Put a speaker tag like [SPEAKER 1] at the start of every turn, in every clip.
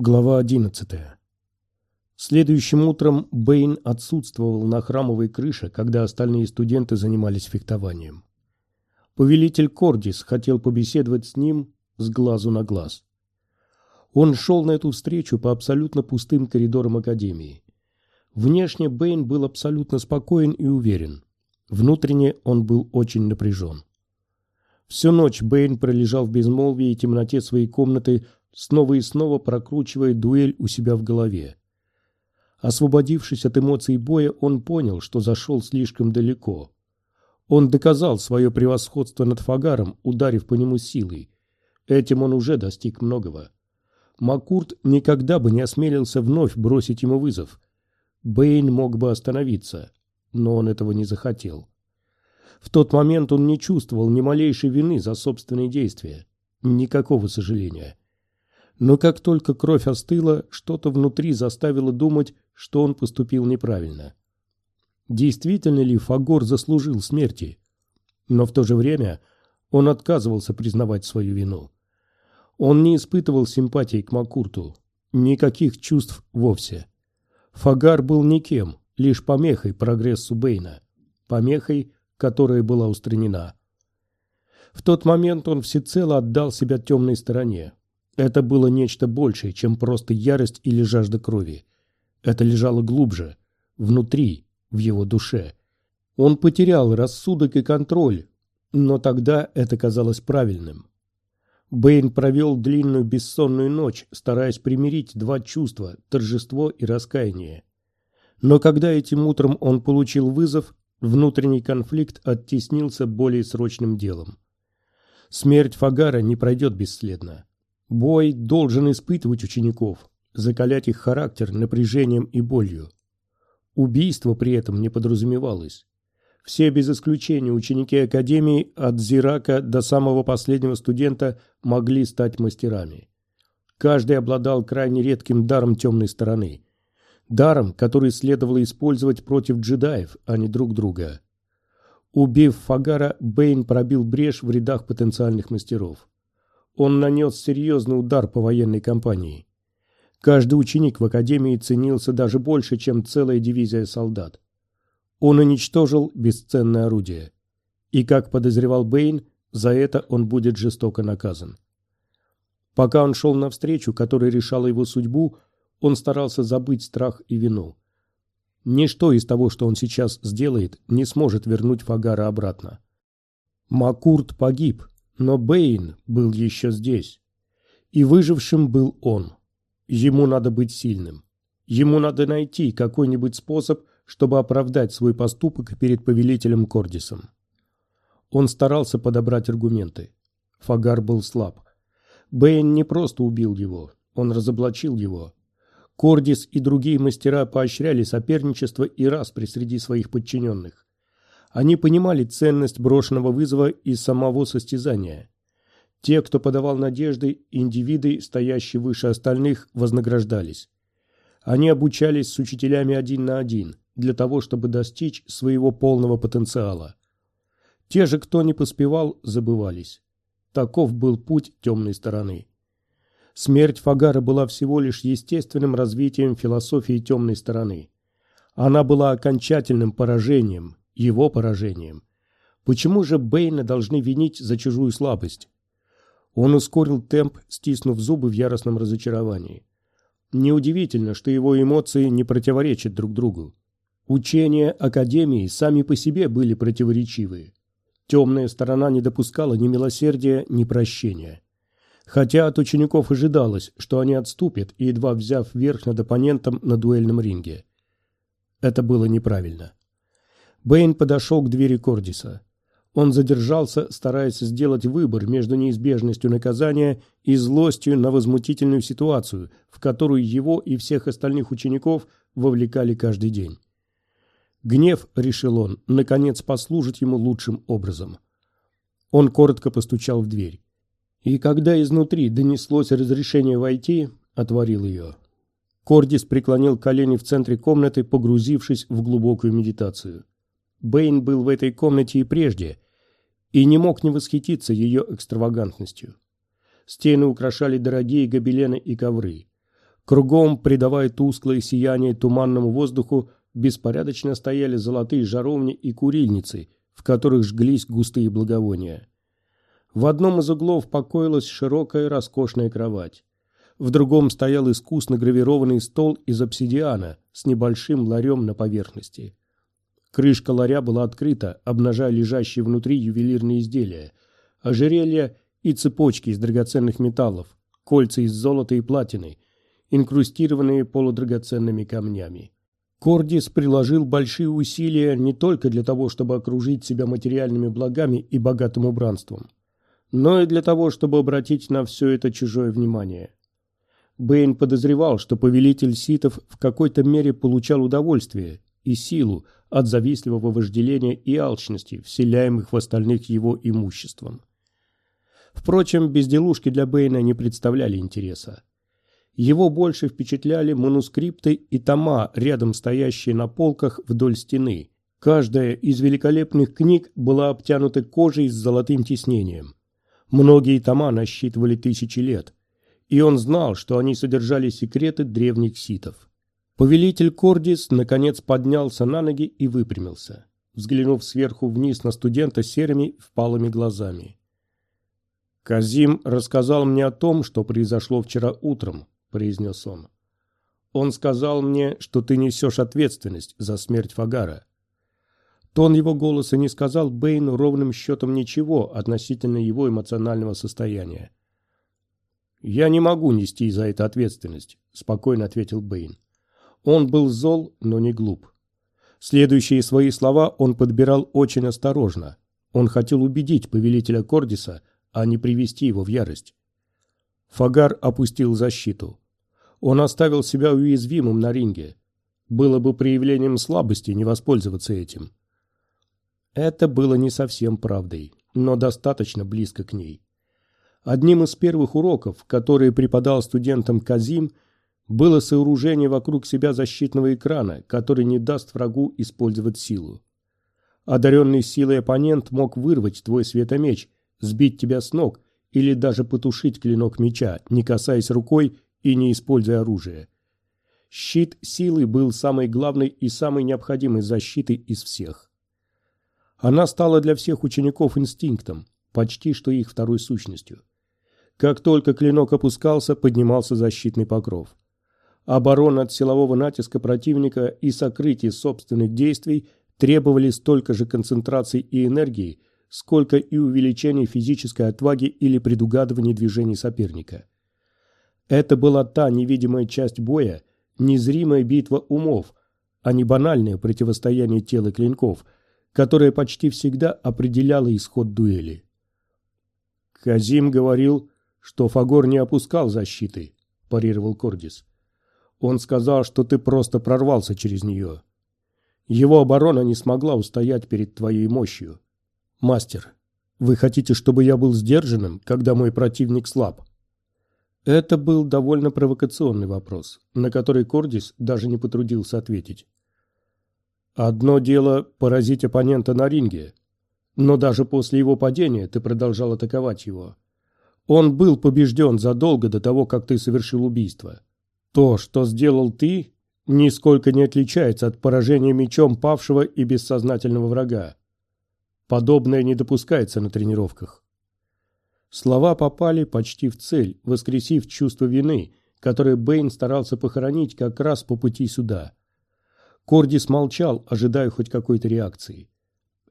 [SPEAKER 1] Глава 11. Следующим утром Бэйн отсутствовал на храмовой крыше, когда остальные студенты занимались фехтованием. Повелитель Кордис хотел побеседовать с ним с глазу на глаз. Он шел на эту встречу по абсолютно пустым коридорам Академии. Внешне Бэйн был абсолютно спокоен и уверен. Внутренне он был очень напряжен. Всю ночь Бэйн пролежал в безмолвии и темноте своей комнаты, снова и снова прокручивая дуэль у себя в голове. Освободившись от эмоций боя, он понял, что зашел слишком далеко. Он доказал свое превосходство над Фагаром, ударив по нему силой. Этим он уже достиг многого. Макурт никогда бы не осмелился вновь бросить ему вызов. Бэйн мог бы остановиться, но он этого не захотел. В тот момент он не чувствовал ни малейшей вины за собственные действия. Никакого сожаления. Но как только кровь остыла, что-то внутри заставило думать, что он поступил неправильно. Действительно ли Фагор заслужил смерти? Но в то же время он отказывался признавать свою вину. Он не испытывал симпатии к Макурту, никаких чувств вовсе. Фагар был никем, лишь помехой прогрессу Бейна, помехой, которая была устранена. В тот момент он всецело отдал себя темной стороне, это было нечто большее, чем просто ярость или жажда крови. Это лежало глубже, внутри, в его душе. Он потерял рассудок и контроль, но тогда это казалось правильным. Бэйн провел длинную бессонную ночь, стараясь примирить два чувства – торжество и раскаяние. Но когда этим утром он получил вызов, внутренний конфликт оттеснился более срочным делом. Смерть Фагара не пройдет бесследно. Бой должен испытывать учеников, закалять их характер напряжением и болью. Убийство при этом не подразумевалось. Все без исключения ученики Академии от Зирака до самого последнего студента могли стать мастерами. Каждый обладал крайне редким даром темной стороны. Даром, который следовало использовать против джедаев, а не друг друга. Убив Фагара, Бэйн пробил брешь в рядах потенциальных мастеров он нанес серьезный удар по военной кампании. Каждый ученик в академии ценился даже больше, чем целая дивизия солдат. Он уничтожил бесценное орудие. И, как подозревал Бэйн, за это он будет жестоко наказан. Пока он шел навстречу, которая решала его судьбу, он старался забыть страх и вину. Ничто из того, что он сейчас сделает, не сможет вернуть Фагара обратно. Макурт погиб, но Бэйн был еще здесь. И выжившим был он. Ему надо быть сильным. Ему надо найти какой-нибудь способ, чтобы оправдать свой поступок перед повелителем Кордисом. Он старался подобрать аргументы. Фагар был слаб. Бэйн не просто убил его, он разоблачил его. Кордис и другие мастера поощряли соперничество и распри среди своих подчиненных. Они понимали ценность брошенного вызова и самого состязания. Те, кто подавал надежды, индивиды, стоящие выше остальных, вознаграждались. Они обучались с учителями один на один, для того, чтобы достичь своего полного потенциала. Те же, кто не поспевал, забывались. Таков был путь темной стороны. Смерть Фагара была всего лишь естественным развитием философии темной стороны. Она была окончательным поражением, его поражением. Почему же Бэйна должны винить за чужую слабость? Он ускорил темп, стиснув зубы в яростном разочаровании. Неудивительно, что его эмоции не противоречат друг другу. Учения Академии сами по себе были противоречивые. Темная сторона не допускала ни милосердия, ни прощения. Хотя от учеников ожидалось, что они отступят, едва взяв верх над оппонентом на дуэльном ринге. Это было неправильно. Бэйн подошел к двери Кордиса. Он задержался, стараясь сделать выбор между неизбежностью наказания и злостью на возмутительную ситуацию, в которую его и всех остальных учеников вовлекали каждый день. Гнев, решил он, наконец послужит ему лучшим образом. Он коротко постучал в дверь. И когда изнутри донеслось разрешение войти, отворил ее. Кордис преклонил колени в центре комнаты, погрузившись в глубокую медитацию. Бэйн был в этой комнате и прежде, и не мог не восхититься ее экстравагантностью. Стены украшали дорогие гобелены и ковры. Кругом, придавая тусклое сияние туманному воздуху, беспорядочно стояли золотые жаровни и курильницы, в которых жглись густые благовония. В одном из углов покоилась широкая роскошная кровать. В другом стоял искусно гравированный стол из обсидиана с небольшим ларем на поверхности. Крышка ларя была открыта, обнажая лежащие внутри ювелирные изделия, ожерелья и цепочки из драгоценных металлов, кольца из золота и платины, инкрустированные полудрагоценными камнями. Кордис приложил большие усилия не только для того, чтобы окружить себя материальными благами и богатым убранством, но и для того, чтобы обратить на все это чужое внимание. Бэйн подозревал, что повелитель ситов в какой-то мере получал удовольствие и силу от завистливого вожделения и алчности, вселяемых в остальных его имуществом. Впрочем, безделушки для Бэйна не представляли интереса. Его больше впечатляли манускрипты и тома, рядом стоящие на полках вдоль стены. Каждая из великолепных книг была обтянута кожей с золотым тиснением. Многие тома насчитывали тысячи лет, и он знал, что они содержали секреты древних ситов. Повелитель Кордис наконец поднялся на ноги и выпрямился, взглянув сверху вниз на студента серыми впалыми глазами. «Казим рассказал мне о том, что произошло вчера утром», – произнес он. «Он сказал мне, что ты несешь ответственность за смерть Фагара». Тон его голоса не сказал Бэйну ровным счетом ничего относительно его эмоционального состояния. «Я не могу нести за это ответственность», – спокойно ответил Бэйн. Он был зол, но не глуп. Следующие свои слова он подбирал очень осторожно. Он хотел убедить повелителя Кордиса, а не привести его в ярость. Фагар опустил защиту. Он оставил себя уязвимым на ринге. Было бы проявлением слабости не воспользоваться этим. Это было не совсем правдой, но достаточно близко к ней. Одним из первых уроков, которые преподал студентам Казим, было сооружение вокруг себя защитного экрана, который не даст врагу использовать силу. Одаренный силой оппонент мог вырвать твой светомеч, сбить тебя с ног или даже потушить клинок меча, не касаясь рукой и не используя оружие. Щит силы был самой главной и самой необходимой защитой из всех. Она стала для всех учеников инстинктом, почти что их второй сущностью. Как только клинок опускался, поднимался защитный покров. Оборона от силового натиска противника и сокрытие собственных действий требовали столько же концентрации и энергии, сколько и увеличение физической отваги или предугадывания движений соперника. Это была та невидимая часть боя, незримая битва умов, а не банальное противостояние тела клинков, которое почти всегда определяло исход дуэли. Казим говорил, что Фагор не опускал защиты, парировал Кордис. Он сказал, что ты просто прорвался через нее. Его оборона не смогла устоять перед твоей мощью. «Мастер, вы хотите, чтобы я был сдержанным, когда мой противник слаб?» Это был довольно провокационный вопрос, на который Кордис даже не потрудился ответить. «Одно дело поразить оппонента на ринге, но даже после его падения ты продолжал атаковать его. Он был побежден задолго до того, как ты совершил убийство. То, что сделал ты, нисколько не отличается от поражения мечом павшего и бессознательного врага. Подобное не допускается на тренировках. Слова попали почти в цель, воскресив чувство вины, которое Бэйн старался похоронить как раз по пути сюда. Кордис молчал, ожидая хоть какой-то реакции.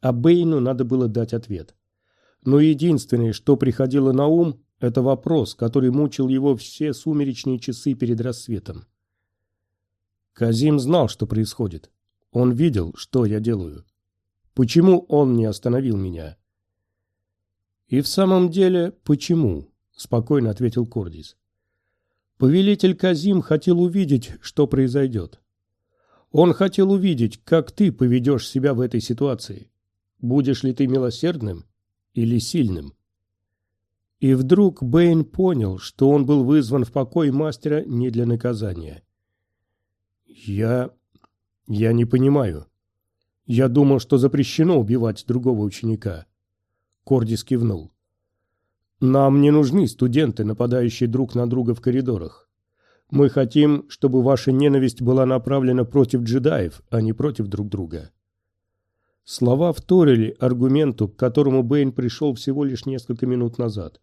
[SPEAKER 1] А Бэйну надо было дать ответ. Но единственное, что приходило на ум, это вопрос, который мучил его все сумеречные часы перед рассветом. Казим знал, что происходит. Он видел, что я делаю. Почему он не остановил меня? И в самом деле, почему? Спокойно ответил Кордис. Повелитель Казим хотел увидеть, что произойдет. Он хотел увидеть, как ты поведешь себя в этой ситуации. Будешь ли ты милосердным или сильным? И вдруг Бэйн понял, что он был вызван в покой мастера не для наказания. «Я... я не понимаю», я думал, что запрещено убивать другого ученика. Кордис кивнул. Нам не нужны студенты, нападающие друг на друга в коридорах. Мы хотим, чтобы ваша ненависть была направлена против джедаев, а не против друг друга. Слова вторили аргументу, к которому Бэйн пришел всего лишь несколько минут назад.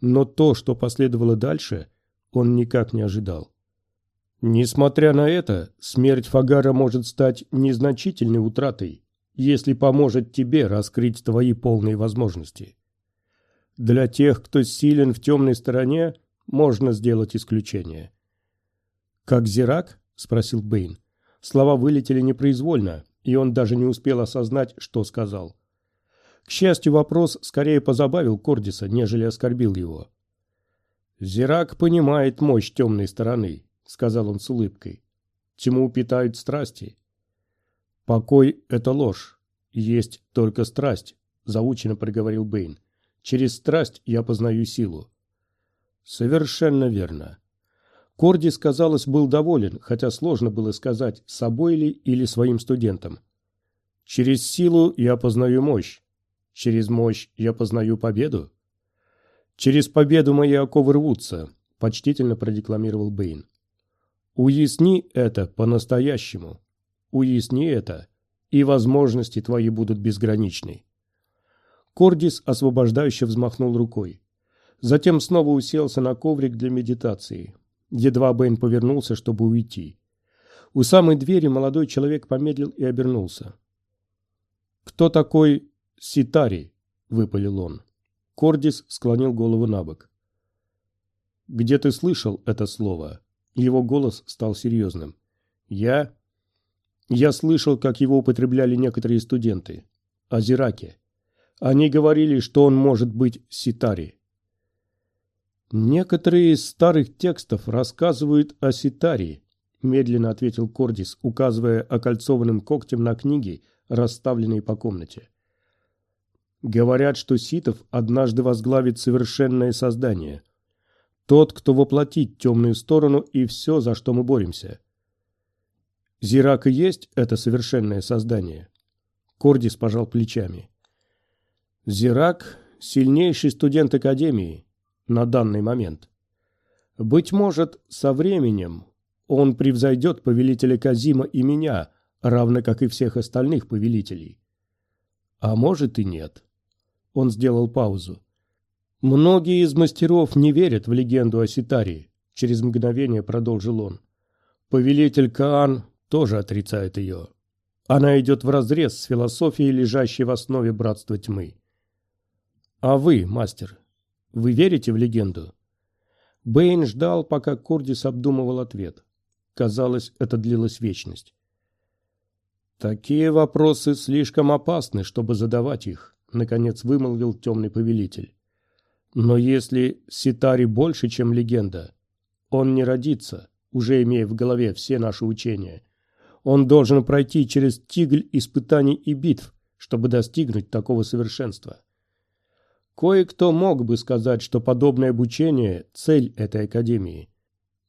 [SPEAKER 1] Но то, что последовало дальше, он никак не ожидал. Несмотря на это, смерть Фагара может стать незначительной утратой, если поможет тебе раскрыть твои полные возможности. Для тех, кто силен в темной стороне, можно сделать исключение. «Как Зирак?» – спросил Бэйн. Слова вылетели непроизвольно, и он даже не успел осознать, что сказал. К счастью, вопрос скорее позабавил Кордиса, нежели оскорбил его. «Зирак понимает мощь темной стороны», — сказал он с улыбкой. «Тьму питают страсти». «Покой — это ложь. Есть только страсть», — заучено проговорил Бэйн. «Через страсть я познаю силу». «Совершенно верно». Кордис, казалось, был доволен, хотя сложно было сказать, собой ли или своим студентам. «Через силу я познаю мощь. Через мощь я познаю победу. Через победу мои оковы рвутся, почтительно продекламировал Бэйн. Уясни это по-настоящему. Уясни это, и возможности твои будут безграничны. Кордис освобождающе взмахнул рукой. Затем снова уселся на коврик для медитации. Едва Бэйн повернулся, чтобы уйти. У самой двери молодой человек помедлил и обернулся. «Кто такой «Ситари», — выпалил он. Кордис склонил голову на бок. «Где ты слышал это слово?» Его голос стал серьезным. «Я...» «Я слышал, как его употребляли некоторые студенты. О Зираке. Они говорили, что он может быть Ситари». «Некоторые из старых текстов рассказывают о Ситари», — медленно ответил Кордис, указывая окольцованным когтем на книги, расставленные по комнате. Говорят, что Ситов однажды возглавит совершенное создание. Тот, кто воплотит темную сторону и все, за что мы боремся. Зирак и есть это совершенное создание. Кордис пожал плечами. Зирак – сильнейший студент Академии на данный момент. Быть может, со временем он превзойдет повелителя Казима и меня, равно как и всех остальных повелителей. А может и нет. Он сделал паузу. Многие из мастеров не верят в легенду о Ситарии, через мгновение продолжил он. Повелитель Каан тоже отрицает ее. Она идет вразрез с философией, лежащей в основе братства тьмы. А вы, мастер, вы верите в легенду? Бэйн ждал, пока Кордис обдумывал ответ. Казалось, это длилась вечность. Такие вопросы слишком опасны, чтобы задавать их. — наконец вымолвил темный повелитель. «Но если Ситари больше, чем легенда, он не родится, уже имея в голове все наши учения. Он должен пройти через тигль испытаний и битв, чтобы достигнуть такого совершенства. Кое-кто мог бы сказать, что подобное обучение – цель этой академии.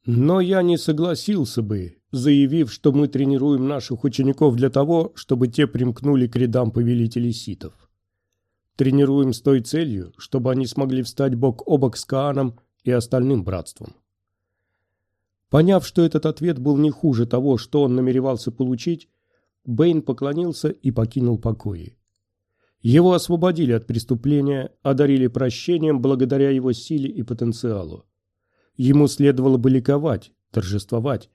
[SPEAKER 1] Но я не согласился бы, заявив, что мы тренируем наших учеников для того, чтобы те примкнули к рядам повелителей ситов. Тренируем с той целью, чтобы они смогли встать бок о бок с Кааном и остальным братством. Поняв, что этот ответ был не хуже того, что он намеревался получить, Бэйн поклонился и покинул покои. Его освободили от преступления, одарили прощением благодаря его силе и потенциалу. Ему следовало бы ликовать, торжествовать,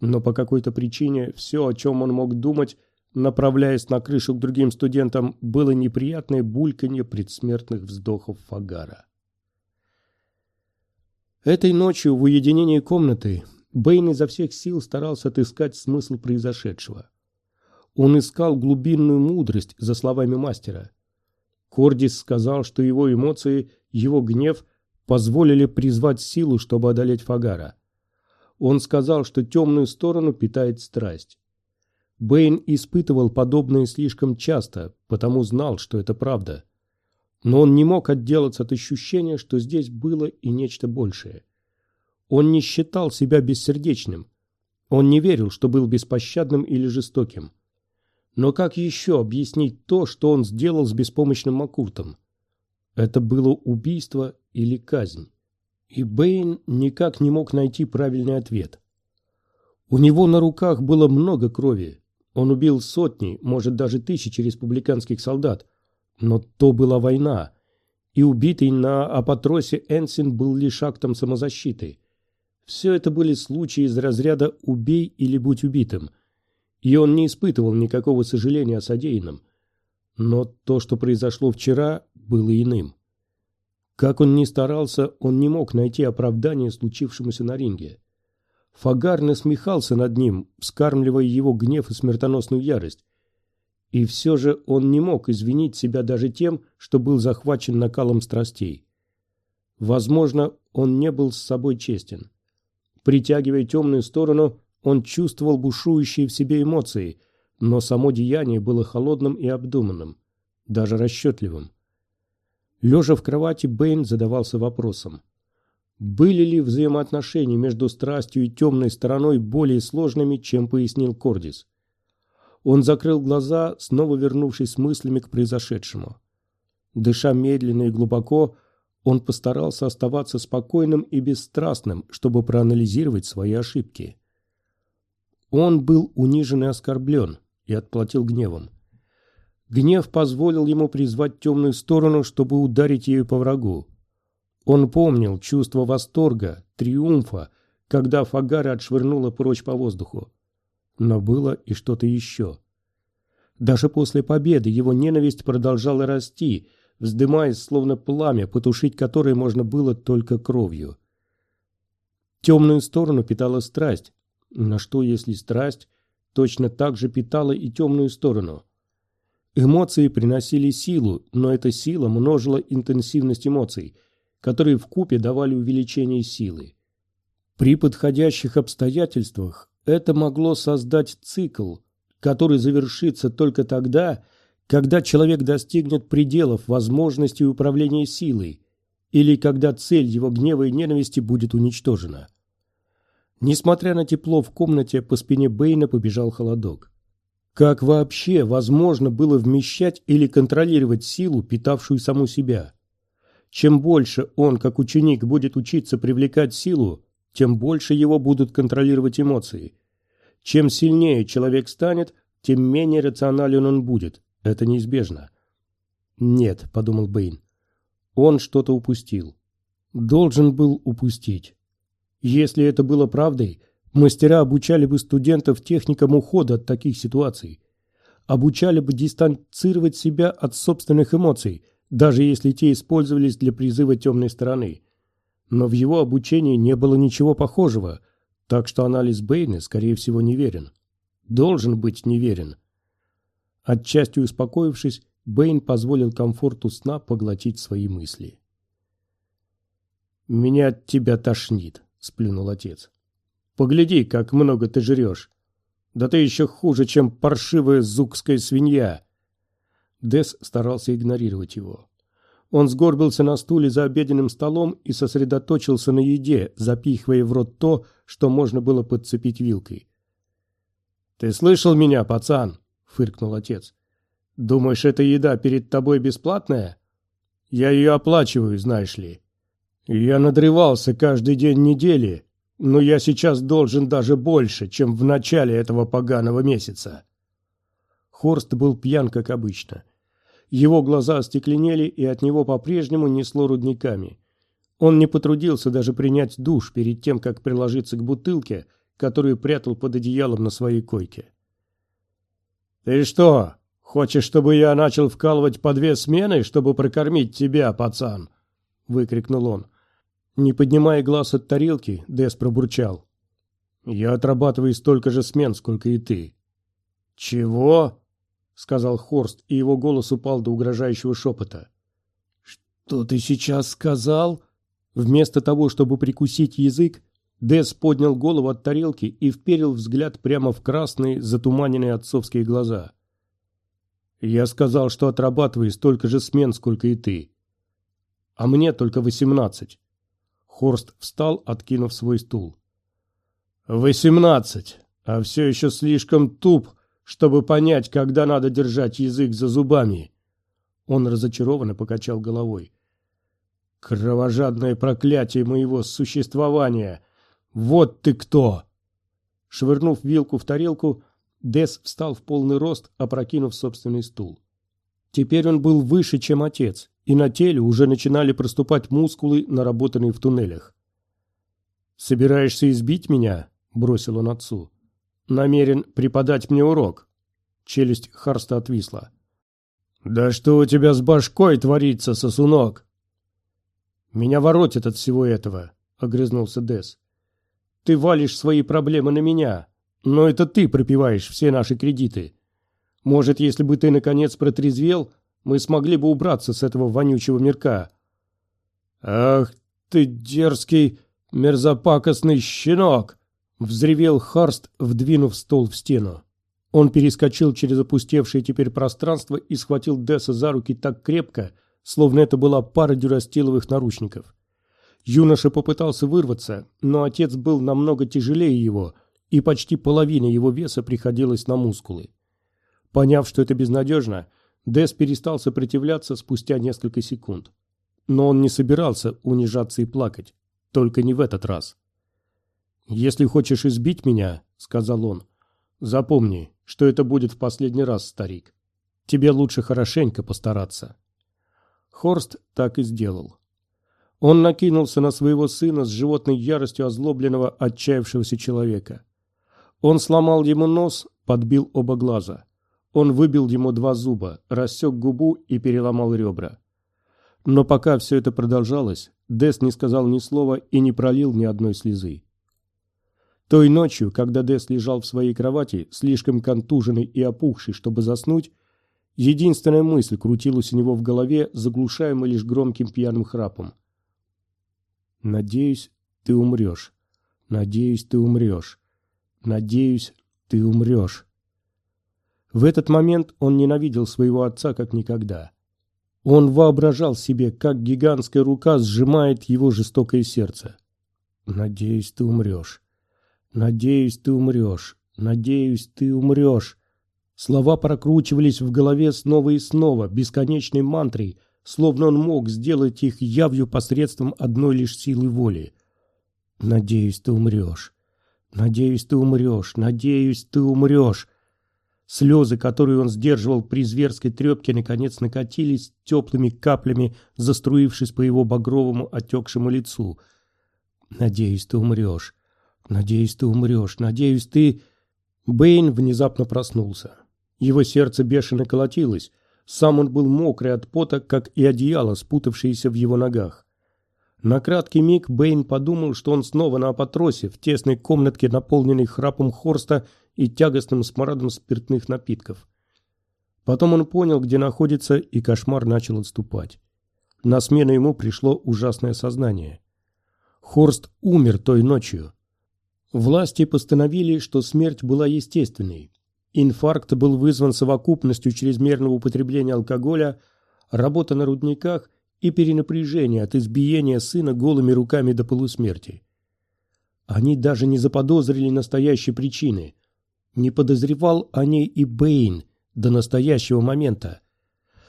[SPEAKER 1] но по какой-то причине все, о чем он мог думать, Направляясь на крышу к другим студентам, было неприятное бульканье предсмертных вздохов Фагара. Этой ночью в уединении комнаты Бэйн изо всех сил старался отыскать смысл произошедшего. Он искал глубинную мудрость за словами мастера. Кордис сказал, что его эмоции, его гнев позволили призвать силу, чтобы одолеть Фагара. Он сказал, что темную сторону питает страсть. Бэйн испытывал подобное слишком часто, потому знал, что это правда. Но он не мог отделаться от ощущения, что здесь было и нечто большее. Он не считал себя бессердечным. Он не верил, что был беспощадным или жестоким. Но как еще объяснить то, что он сделал с беспомощным Макуртом? Это было убийство или казнь? И Бэйн никак не мог найти правильный ответ. У него на руках было много крови. Он убил сотни, может даже тысячи республиканских солдат. Но то была война. И убитый на Апатросе Энсин был лишь актом самозащиты. Все это были случаи из разряда «убей или будь убитым». И он не испытывал никакого сожаления о содеянном. Но то, что произошло вчера, было иным. Как он ни старался, он не мог найти оправдание случившемуся на ринге. Фагар насмехался над ним, вскармливая его гнев и смертоносную ярость. И все же он не мог извинить себя даже тем, что был захвачен накалом страстей. Возможно, он не был с собой честен. Притягивая темную сторону, он чувствовал бушующие в себе эмоции, но само деяние было холодным и обдуманным, даже расчетливым. Лежа в кровати, Бэйн задавался вопросом. Были ли взаимоотношения между страстью и темной стороной более сложными, чем пояснил Кордис? Он закрыл глаза, снова вернувшись мыслями к произошедшему. Дыша медленно и глубоко, он постарался оставаться спокойным и бесстрастным, чтобы проанализировать свои ошибки. Он был унижен и оскорблен, и отплатил гневом. Гнев позволил ему призвать темную сторону, чтобы ударить ею по врагу. Он помнил чувство восторга, триумфа, когда Фагара отшвырнула прочь по воздуху. Но было и что-то еще. Даже после победы его ненависть продолжала расти, вздымаясь словно пламя, потушить которое можно было только кровью. Темную сторону питала страсть. На что, если страсть точно так же питала и темную сторону? Эмоции приносили силу, но эта сила множила интенсивность эмоций, которые вкупе давали увеличение силы. При подходящих обстоятельствах это могло создать цикл, который завершится только тогда, когда человек достигнет пределов возможностей управления силой или когда цель его гнева и ненависти будет уничтожена. Несмотря на тепло в комнате, по спине Бэйна побежал холодок. Как вообще возможно было вмещать или контролировать силу, питавшую саму себя? Чем больше он, как ученик, будет учиться привлекать силу, тем больше его будут контролировать эмоции. Чем сильнее человек станет, тем менее рационален он будет. Это неизбежно. «Нет», — подумал Бэйн, — «он что-то упустил. Должен был упустить. Если это было правдой, Мастера обучали бы студентов техникам ухода от таких ситуаций. Обучали бы дистанцировать себя от собственных эмоций, даже если те использовались для призыва темной стороны. Но в его обучении не было ничего похожего, так что анализ Бэйна, скорее всего, неверен. Должен быть неверен. Отчасти успокоившись, Бэйн позволил комфорту сна поглотить свои мысли. «Меня от тебя тошнит», — сплюнул отец. Погляди, как много ты жрешь. Да ты еще хуже, чем паршивая зукская свинья. Дес старался игнорировать его. Он сгорбился на стуле за обеденным столом и сосредоточился на еде, запихивая в рот то, что можно было подцепить вилкой. «Ты слышал меня, пацан?» — фыркнул отец. «Думаешь, эта еда перед тобой бесплатная? Я ее оплачиваю, знаешь ли. Я надрывался каждый день недели, но я сейчас должен даже больше, чем в начале этого поганого месяца. Хорст был пьян, как обычно. Его глаза остекленели, и от него по-прежнему несло рудниками. Он не потрудился даже принять душ перед тем, как приложиться к бутылке, которую прятал под одеялом на своей койке. «Ты что, хочешь, чтобы я начал вкалывать по две смены, чтобы прокормить тебя, пацан?» — выкрикнул он. Не поднимая глаз от тарелки, Дес пробурчал. «Я отрабатываю столько же смен, сколько и ты». «Чего?» — сказал Хорст, и его голос упал до угрожающего шепота. «Что ты сейчас сказал?» Вместо того, чтобы прикусить язык, Дес поднял голову от тарелки и вперил взгляд прямо в красные, затуманенные отцовские глаза. «Я сказал, что отрабатываю столько же смен, сколько и ты. А мне только восемнадцать. Хорст встал, откинув свой стул. «Восемнадцать, а все еще слишком туп, чтобы понять, когда надо держать язык за зубами». Он разочарованно покачал головой. Кровожадное проклятие моего существования! Вот ты кто!» Швырнув вилку в тарелку, Дес встал в полный рост, опрокинув собственный стул. Теперь он был выше, чем отец, и на теле уже начинали проступать мускулы, наработанные в туннелях. «Собираешься избить меня?» – бросил он отцу. «Намерен преподать мне урок». Челюсть Харста отвисла. «Да что у тебя с башкой творится, сосунок?» «Меня воротит от всего этого», — огрызнулся Дес. «Ты валишь свои проблемы на меня, но это ты пропиваешь все наши кредиты. Может, если бы ты, наконец, протрезвел, мы смогли бы убраться с этого вонючего мирка». «Ах ты дерзкий, мерзопакостный щенок!» — взревел Харст, вдвинув стол в стену. Он перескочил через опустевшее теперь пространство и схватил Десса за руки так крепко, словно это была пара дюрастиловых наручников. Юноша попытался вырваться, но отец был намного тяжелее его, и почти половина его веса приходилась на мускулы. Поняв, что это безнадежно, Десс перестал сопротивляться спустя несколько секунд. Но он не собирался унижаться и плакать, только не в этот раз. «Если хочешь избить меня», — сказал он, — «запомни, что это будет в последний раз, старик. Тебе лучше хорошенько постараться». Хорст так и сделал. Он накинулся на своего сына с животной яростью озлобленного, отчаявшегося человека. Он сломал ему нос, подбил оба глаза. Он выбил ему два зуба, рассек губу и переломал ребра. Но пока все это продолжалось, Дес не сказал ни слова и не пролил ни одной слезы. Той ночью, когда Дес лежал в своей кровати, слишком контуженный и опухший, чтобы заснуть, Единственная мысль крутилась у него в голове, заглушаемая лишь громким пьяным храпом. «Надеюсь, ты умрешь. Надеюсь, ты умрешь. Надеюсь, ты умрешь». В этот момент он ненавидел своего отца как никогда. Он воображал себе, как гигантская рука сжимает его жестокое сердце. «Надеюсь, ты умрешь. Надеюсь, ты умрешь. Надеюсь, ты умрешь». Слова прокручивались в голове снова и снова, бесконечной мантрой, словно он мог сделать их явью посредством одной лишь силы воли. «Надеюсь, ты умрешь. Надеюсь, ты умрешь. Надеюсь, ты умрешь». Слезы, которые он сдерживал при зверской трепке, наконец накатились теплыми каплями, заструившись по его багровому отекшему лицу. «Надеюсь, ты умрешь. Надеюсь, ты умрешь. Надеюсь, ты...» Бэйн внезапно проснулся. Его сердце бешено колотилось. Сам он был мокрый от пота, как и одеяло, спутавшееся в его ногах. На краткий миг Бэйн подумал, что он снова на апотросе, в тесной комнатке, наполненной храпом Хорста и тягостным смрадом спиртных напитков. Потом он понял, где находится, и кошмар начал отступать. На смену ему пришло ужасное сознание. Хорст умер той ночью. Власти постановили, что смерть была естественной, Инфаркт был вызван совокупностью чрезмерного употребления алкоголя, работы на рудниках и перенапряжения от избиения сына голыми руками до полусмерти. Они даже не заподозрили настоящей причины. Не подозревал о ней и Бэйн до настоящего момента.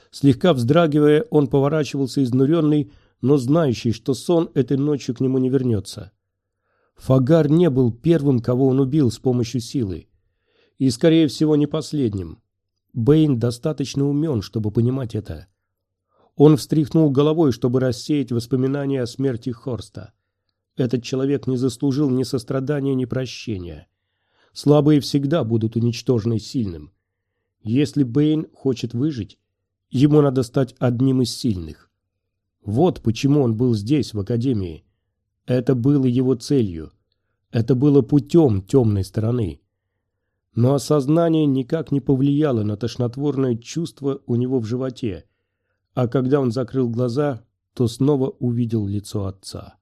[SPEAKER 1] Слегка вздрагивая, он поворачивался изнуренный, но знающий, что сон этой ночью к нему не вернется. Фагар не был первым, кого он убил с помощью силы и, скорее всего, не последним. Бэйн достаточно умен, чтобы понимать это. Он встряхнул головой, чтобы рассеять воспоминания о смерти Хорста. Этот человек не заслужил ни сострадания, ни прощения. Слабые всегда будут уничтожены сильным. Если Бэйн хочет выжить, ему надо стать одним из сильных. Вот почему он был здесь, в Академии. Это было его целью. Это было путем темной стороны. Но осознание никак не повлияло на тошнотворное чувство у него в животе, а когда он закрыл глаза, то снова увидел лицо отца.